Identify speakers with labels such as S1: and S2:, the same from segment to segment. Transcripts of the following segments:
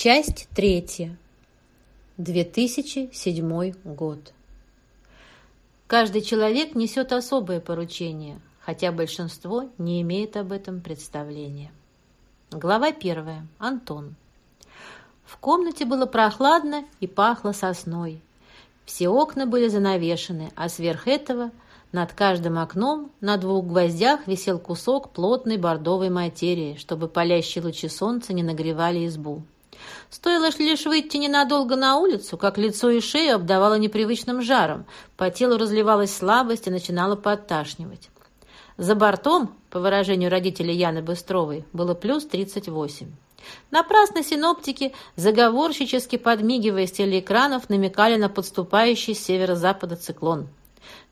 S1: Часть третья. 2007 год. Каждый человек несет особое поручение, хотя большинство не имеет об этом представления. Глава первая. Антон. В комнате было прохладно и пахло сосной. Все окна были занавешены, а сверх этого над каждым окном на двух гвоздях висел кусок плотной бордовой материи, чтобы палящие лучи солнца не нагревали избу. Стоило лишь выйти ненадолго на улицу, как лицо и шею обдавало непривычным жаром, по телу разливалась слабость и начинало подташнивать. За бортом, по выражению родителей Яны Быстровой, было плюс 38. Напрасно синоптики, заговорщически подмигивая с телеэкранов, намекали на подступающий с северо-запада циклон.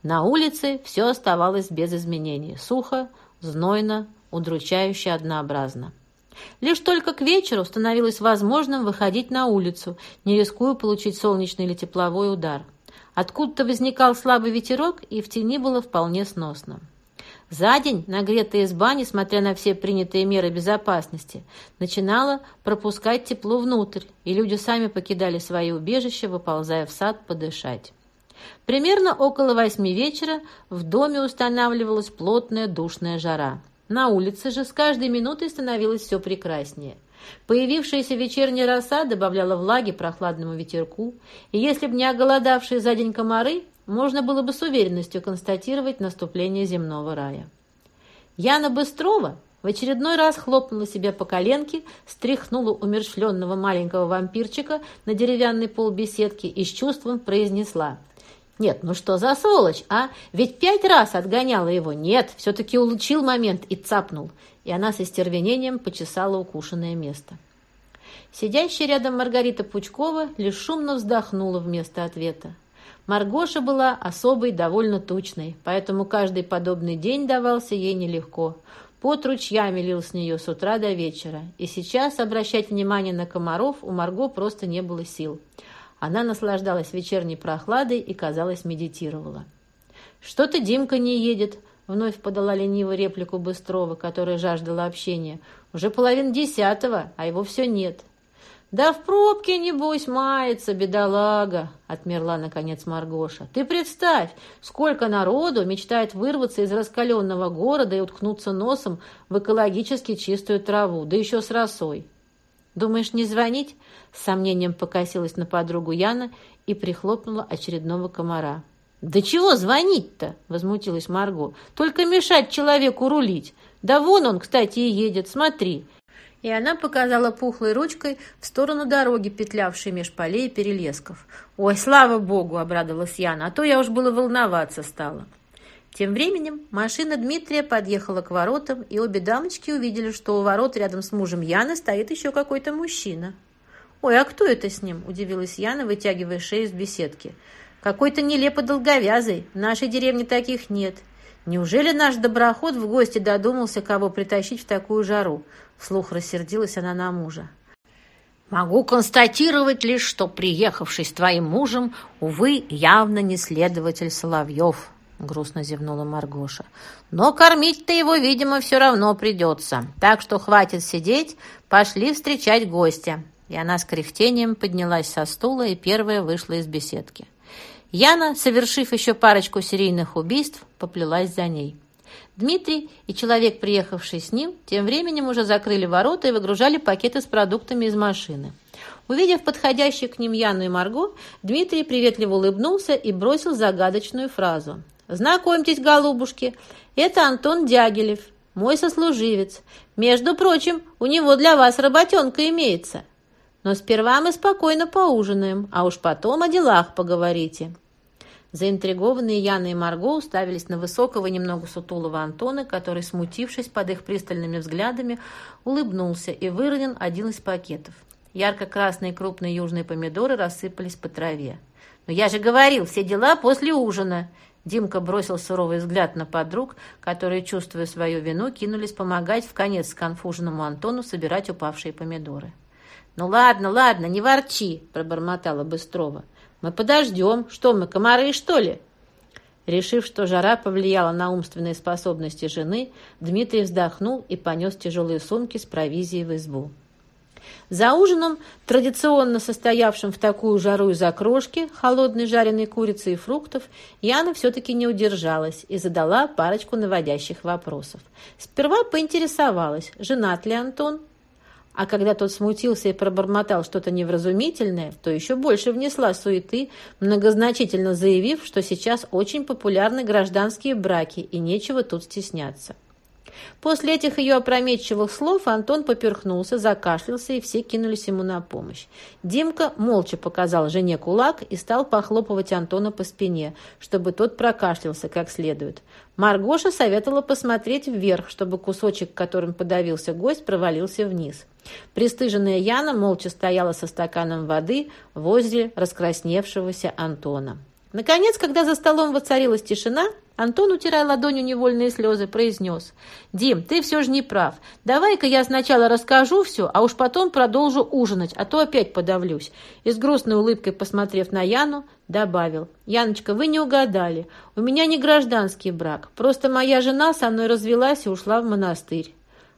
S1: На улице все оставалось без изменений. Сухо, знойно, удручающе однообразно. Лишь только к вечеру становилось возможным выходить на улицу, не рискуя получить солнечный или тепловой удар. Откуда-то возникал слабый ветерок, и в тени было вполне сносно. За день нагретая изба, несмотря на все принятые меры безопасности, начинала пропускать тепло внутрь, и люди сами покидали свои убежища, выползая в сад подышать. Примерно около восьми вечера в доме устанавливалась плотная душная жара. На улице же с каждой минутой становилось все прекраснее. Появившаяся вечерняя роса добавляла влаги прохладному ветерку, и если бы не оголодавшие за день комары, можно было бы с уверенностью констатировать наступление земного рая. Яна Быстрова в очередной раз хлопнула себя по коленке, стряхнула умершленного маленького вампирчика на деревянный пол беседки и с чувством произнесла «Нет, ну что за сволочь, а? Ведь пять раз отгоняла его. Нет, все-таки улучил момент и цапнул». И она со стервенением почесала укушенное место. Сидящая рядом Маргарита Пучкова лишь шумно вздохнула вместо ответа. Маргоша была особой, довольно тучной, поэтому каждый подобный день давался ей нелегко. Пот ручьями лил с нее с утра до вечера, и сейчас обращать внимание на комаров у Марго просто не было сил. Она наслаждалась вечерней прохладой и, казалось, медитировала. «Что-то Димка не едет», — вновь подала ленивую реплику Быстрова, которая жаждала общения. «Уже половина десятого, а его все нет. «Да в пробке, небось, мается, бедолага!» — отмерла, наконец, Маргоша. «Ты представь, сколько народу мечтает вырваться из раскаленного города и уткнуться носом в экологически чистую траву, да еще с росой!» «Думаешь, не звонить?» — с сомнением покосилась на подругу Яна и прихлопнула очередного комара. «Да чего звонить-то?» — возмутилась Марго. «Только мешать человеку рулить. Да вон он, кстати, и едет, смотри!» и она показала пухлой ручкой в сторону дороги, петлявшей меж полей и перелесков. «Ой, слава богу!» — обрадовалась Яна, «а то я уж было волноваться стала». Тем временем машина Дмитрия подъехала к воротам, и обе дамочки увидели, что у ворот рядом с мужем Яны стоит еще какой-то мужчина. «Ой, а кто это с ним?» – удивилась Яна, вытягивая шею из беседки. «Какой-то нелепо долговязый. В нашей деревне таких нет. Неужели наш доброход в гости додумался, кого притащить в такую жару? Вслух рассердилась она на мужа. «Могу констатировать лишь, что, приехавший с твоим мужем, увы, явно не следователь Соловьев», — грустно зевнула Маргоша. «Но кормить-то его, видимо, все равно придется. Так что хватит сидеть, пошли встречать гостя». И она с кряхтением поднялась со стула и первая вышла из беседки. Яна, совершив еще парочку серийных убийств, поплелась за ней. Дмитрий и человек, приехавший с ним, тем временем уже закрыли ворота и выгружали пакеты с продуктами из машины. Увидев подходящих к ним Яну и Марго, Дмитрий приветливо улыбнулся и бросил загадочную фразу. «Знакомьтесь, голубушки, это Антон Дягилев, мой сослуживец. Между прочим, у него для вас работенка имеется. Но сперва мы спокойно поужинаем, а уж потом о делах поговорите». Заинтригованные Яна и Марго уставились на высокого, немного сутулого Антона, который, смутившись под их пристальными взглядами, улыбнулся и выронил один из пакетов. Ярко-красные крупные южные помидоры рассыпались по траве. «Но я же говорил, все дела после ужина!» Димка бросил суровый взгляд на подруг, которые, чувствуя свою вину, кинулись помогать в конец сконфуженному Антону собирать упавшие помидоры. «Ну ладно, ладно, не ворчи!» – пробормотала Быстрова. Мы подождем. Что мы, комары, что ли?» Решив, что жара повлияла на умственные способности жены, Дмитрий вздохнул и понес тяжелые сумки с провизией в избу. За ужином, традиционно состоявшим в такую жару из окрошки, холодной жареной курицы и фруктов, Яна все-таки не удержалась и задала парочку наводящих вопросов. Сперва поинтересовалась, женат ли Антон, а когда тот смутился и пробормотал что-то невразумительное, то еще больше внесла суеты, многозначительно заявив, что сейчас очень популярны гражданские браки и нечего тут стесняться. После этих ее опрометчивых слов Антон поперхнулся, закашлялся, и все кинулись ему на помощь. Димка молча показал жене кулак и стал похлопывать Антона по спине, чтобы тот прокашлялся как следует. Маргоша советовала посмотреть вверх, чтобы кусочек, которым подавился гость, провалился вниз. Престыженная Яна молча стояла со стаканом воды возле раскрасневшегося Антона. Наконец, когда за столом воцарилась тишина, Антон, утирая ладонью невольные слезы, произнес. «Дим, ты все же не прав. Давай-ка я сначала расскажу все, а уж потом продолжу ужинать, а то опять подавлюсь». И с грустной улыбкой, посмотрев на Яну, добавил. «Яночка, вы не угадали. У меня не гражданский брак. Просто моя жена со мной развелась и ушла в монастырь».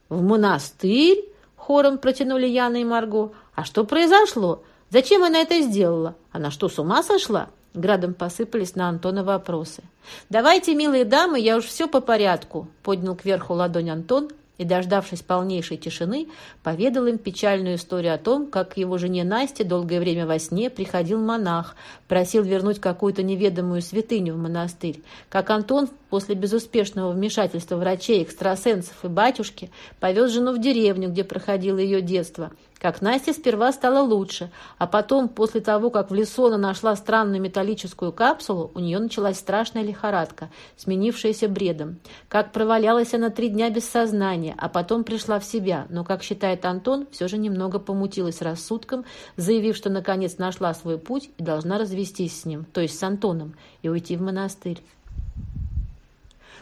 S1: «В монастырь?» — хором протянули Яна и Марго. «А что произошло? Зачем она это сделала? Она что, с ума сошла?» Градом посыпались на Антона вопросы. «Давайте, милые дамы, я уж все по порядку», — поднял кверху ладонь Антон и, дождавшись полнейшей тишины, поведал им печальную историю о том, как его жене Насте долгое время во сне приходил монах, просил вернуть какую-то неведомую святыню в монастырь, как Антон после безуспешного вмешательства врачей, экстрасенсов и батюшки повез жену в деревню, где проходило ее детство — как Насте сперва стало лучше, а потом, после того, как в лесу она нашла странную металлическую капсулу, у нее началась страшная лихорадка, сменившаяся бредом. Как провалялась она три дня без сознания, а потом пришла в себя, но, как считает Антон, все же немного помутилась рассудком, заявив, что наконец нашла свой путь и должна развестись с ним, то есть с Антоном, и уйти в монастырь.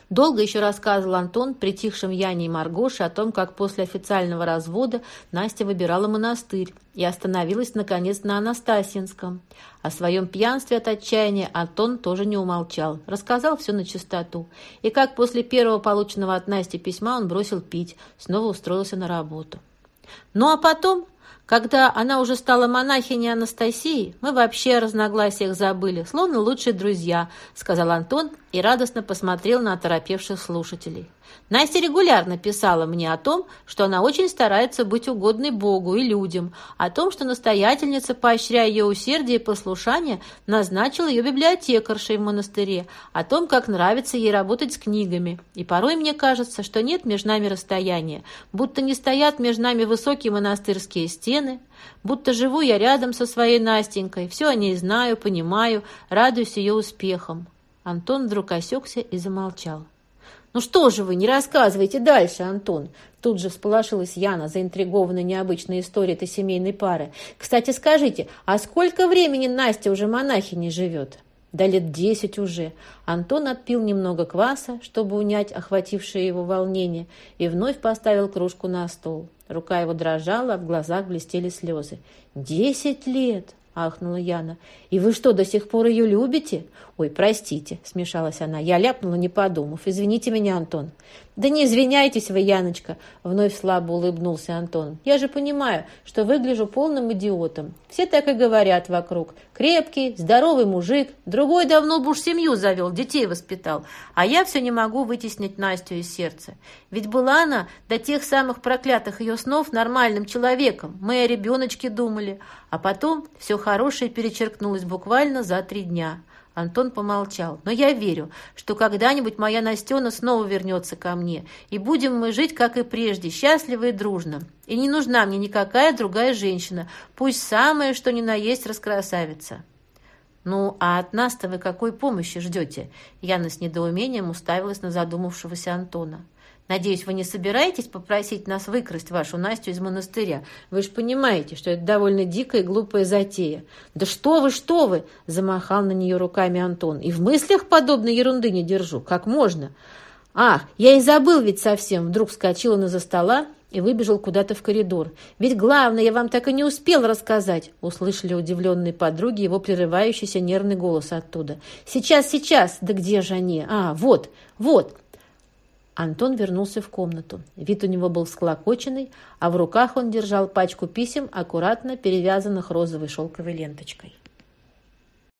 S1: Долго еще рассказывал Антон притихшим Яне и Маргоше о том, как после официального развода Настя выбирала монастырь и остановилась, наконец, на Анастасинском. О своем пьянстве от отчаяния Антон тоже не умолчал, рассказал все на чистоту. И как после первого полученного от Насти письма он бросил пить, снова устроился на работу. Ну а потом когда она уже стала монахиней Анастасии, мы вообще о разногласиях забыли, словно лучшие друзья», — сказал Антон и радостно посмотрел на оторопевших слушателей. Настя регулярно писала мне о том, что она очень старается быть угодной Богу и людям, о том, что настоятельница, поощряя ее усердие и послушание, назначила ее библиотекаршей в монастыре, о том, как нравится ей работать с книгами. И порой мне кажется, что нет между нами расстояния, будто не стоят между нами высокие монастырские стены, будто живу я рядом со своей Настенькой, все о ней знаю, понимаю, радуюсь ее успехам. Антон вдруг осекся и замолчал. «Ну что же вы, не рассказывайте дальше, Антон!» Тут же всполошилась Яна, заинтригованная необычной историей этой семейной пары. «Кстати, скажите, а сколько времени Настя уже монахиней живет?» «Да лет десять уже». Антон отпил немного кваса, чтобы унять охватившее его волнение, и вновь поставил кружку на стол. Рука его дрожала, а в глазах блестели слезы. «Десять лет!» Ахнула Яна. «И вы что, до сих пор ее любите?» «Ой, простите», — смешалась она. «Я ляпнула, не подумав. Извините меня, Антон». «Да не извиняйтесь вы, Яночка», — вновь слабо улыбнулся Антон. «Я же понимаю, что выгляжу полным идиотом. Все так и говорят вокруг. Крепкий, здоровый мужик. Другой давно бы уж семью завел, детей воспитал. А я все не могу вытеснить Настю из сердца. Ведь была она до тех самых проклятых ее снов нормальным человеком. Мы о ребеночке думали. А потом все хорошее перечеркнулось буквально за три дня». Антон помолчал. «Но я верю, что когда-нибудь моя Настена снова вернется ко мне, и будем мы жить, как и прежде, счастливо и дружно. И не нужна мне никакая другая женщина, пусть самая, что ни на есть, раскрасавица». «Ну, а от нас-то вы какой помощи ждете?» Яна с недоумением уставилась на задумавшегося Антона. Надеюсь, вы не собираетесь попросить нас выкрасть вашу Настю из монастыря? Вы же понимаете, что это довольно дикая и глупая затея. Да что вы, что вы! Замахал на нее руками Антон. И в мыслях подобной ерунды не держу. Как можно? Ах, я и забыл ведь совсем. Вдруг вскочила на за стола и выбежал куда-то в коридор. «Ведь главное, я вам так и не успел рассказать!» Услышали удивленные подруги его прерывающийся нервный голос оттуда. «Сейчас, сейчас! Да где же они? А, вот, вот!» Антон вернулся в комнату. Вид у него был склокоченный, а в руках он держал пачку писем, аккуратно перевязанных розовой шелковой ленточкой.